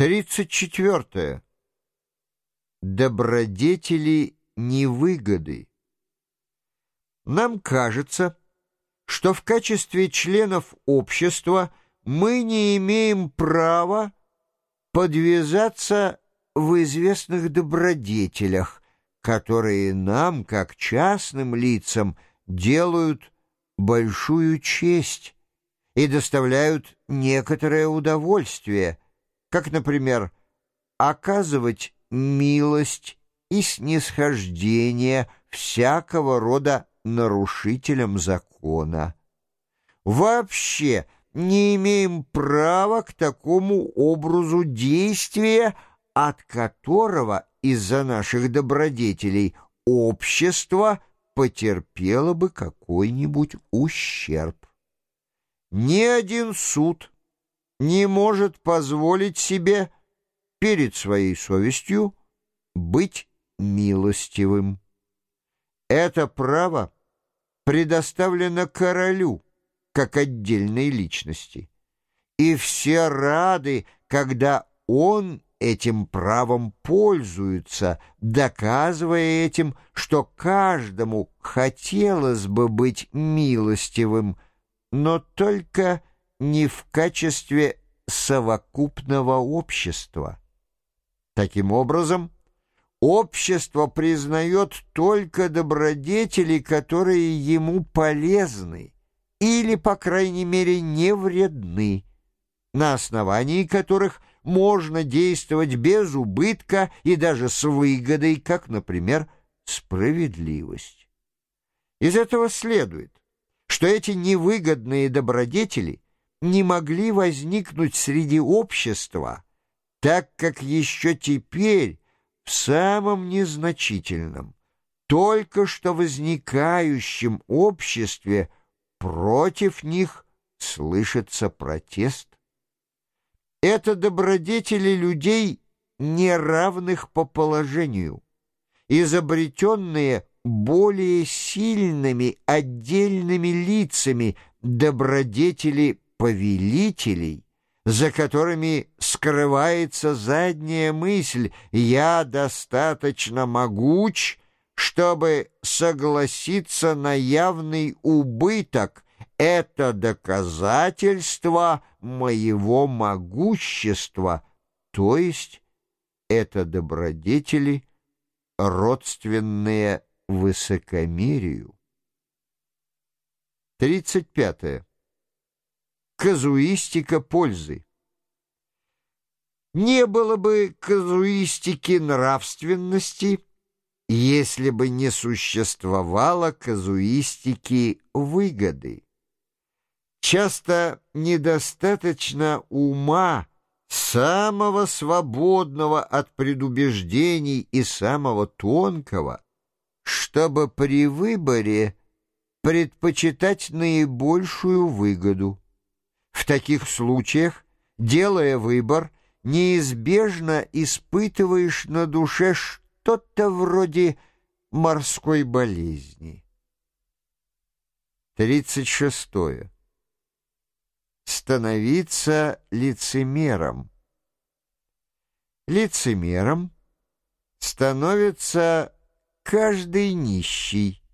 Тридцать четвертое. Добродетели невыгоды. Нам кажется, что в качестве членов общества мы не имеем права подвязаться в известных добродетелях, которые нам, как частным лицам, делают большую честь и доставляют некоторое удовольствие – как, например, оказывать милость и снисхождение всякого рода нарушителям закона. Вообще не имеем права к такому образу действия, от которого из-за наших добродетелей общество потерпело бы какой-нибудь ущерб. Ни один суд не может позволить себе перед своей совестью быть милостивым. Это право предоставлено королю как отдельной личности, и все рады, когда он этим правом пользуется, доказывая этим, что каждому хотелось бы быть милостивым, но только не в качестве совокупного общества. Таким образом, общество признает только добродетели, которые ему полезны или, по крайней мере, не вредны, на основании которых можно действовать без убытка и даже с выгодой, как, например, справедливость. Из этого следует, что эти невыгодные добродетели – не могли возникнуть среди общества, так как еще теперь в самом незначительном, только что возникающем обществе против них слышится протест. Это добродетели людей, неравных по положению, изобретенные более сильными отдельными лицами добродетели повелителей, за которыми скрывается задняя мысль «я достаточно могуч», чтобы согласиться на явный убыток. Это доказательство моего могущества, то есть это добродетели, родственные высокомерию. 35. Казуистика пользы. Не было бы казуистики нравственности, если бы не существовало казуистики выгоды. Часто недостаточно ума, самого свободного от предубеждений и самого тонкого, чтобы при выборе предпочитать наибольшую выгоду. В таких случаях, делая выбор, неизбежно испытываешь на душе что-то вроде морской болезни. 36. Становиться лицемером. Лицемером становится каждый нищий,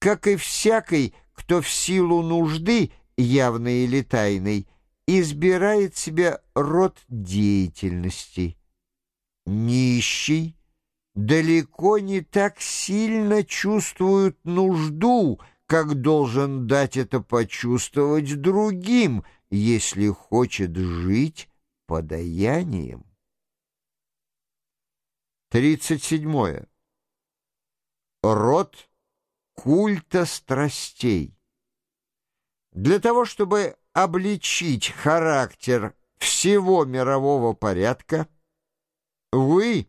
как и всякий, кто в силу нужды явной или тайной, избирает себе род деятельности. Нищий далеко не так сильно чувствует нужду, как должен дать это почувствовать другим, если хочет жить подаянием. 37. Род культа страстей. Для того, чтобы обличить характер всего мирового порядка, вы,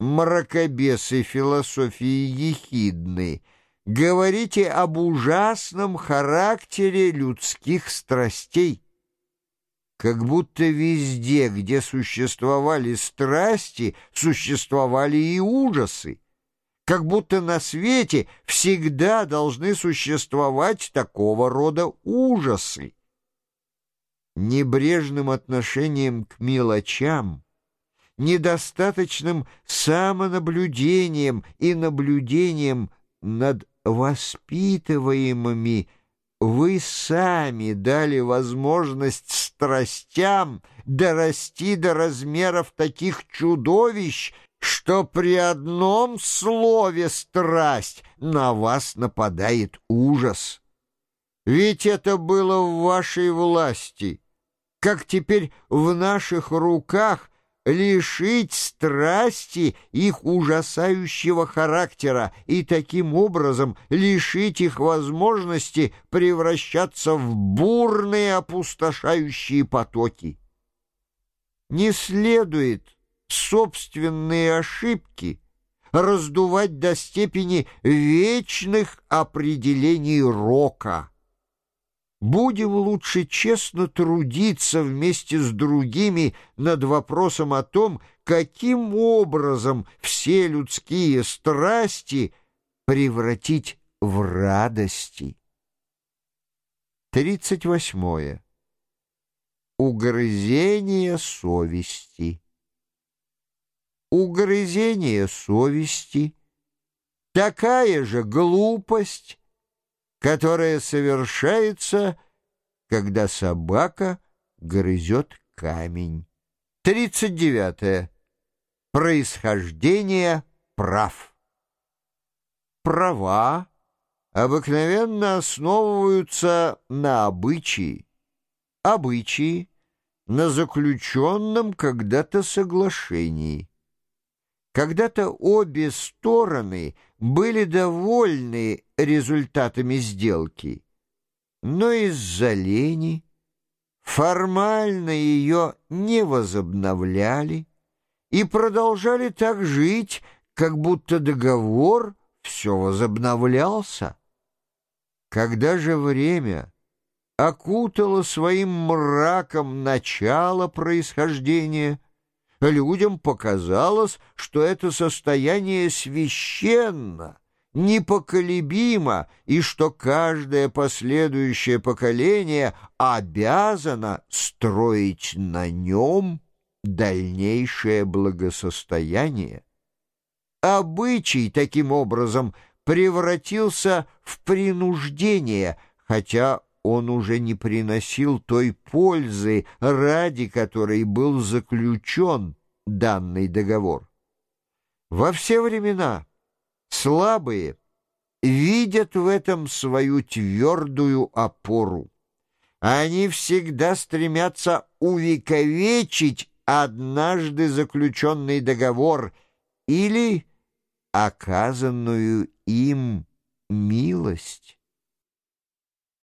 мракобесы философии ехидны, говорите об ужасном характере людских страстей, как будто везде, где существовали страсти, существовали и ужасы как будто на свете всегда должны существовать такого рода ужасы. Небрежным отношением к мелочам, недостаточным самонаблюдением и наблюдением над воспитываемыми вы сами дали возможность страстям дорасти до размеров таких чудовищ, что при одном слове «страсть» на вас нападает ужас. Ведь это было в вашей власти, как теперь в наших руках лишить страсти их ужасающего характера и таким образом лишить их возможности превращаться в бурные опустошающие потоки. Не следует собственные ошибки раздувать до степени вечных определений рока. Будем лучше честно трудиться вместе с другими над вопросом о том, каким образом все людские страсти превратить в радости. 38. Угрызение совести угрызение совести, такая же глупость, которая совершается, когда собака грызет камень. 39. Происхождение прав. Права обыкновенно основываются на обычаи, обычаи на заключенном когда-то соглашении. Когда-то обе стороны были довольны результатами сделки, но из-за лени формально ее не возобновляли и продолжали так жить, как будто договор все возобновлялся. Когда же время окутало своим мраком начало происхождения — Людям показалось, что это состояние священно, непоколебимо, и что каждое последующее поколение обязано строить на нем дальнейшее благосостояние. Обычай, таким образом, превратился в принуждение, хотя он уже не приносил той пользы, ради которой был заключен данный договор. Во все времена слабые видят в этом свою твердую опору. Они всегда стремятся увековечить однажды заключенный договор или оказанную им милость.